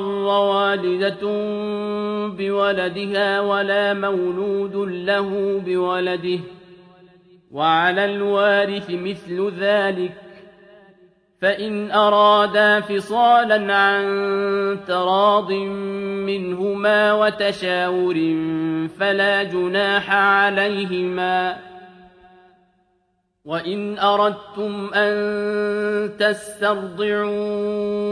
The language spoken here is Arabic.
والدة بولدها ولا مولود له بولده وعلى الوارث مثل ذلك فإن أرادا فصالا عن تراض منهما وتشاور فلا جناح عليهما. وإن أردتم أن تسترضعوا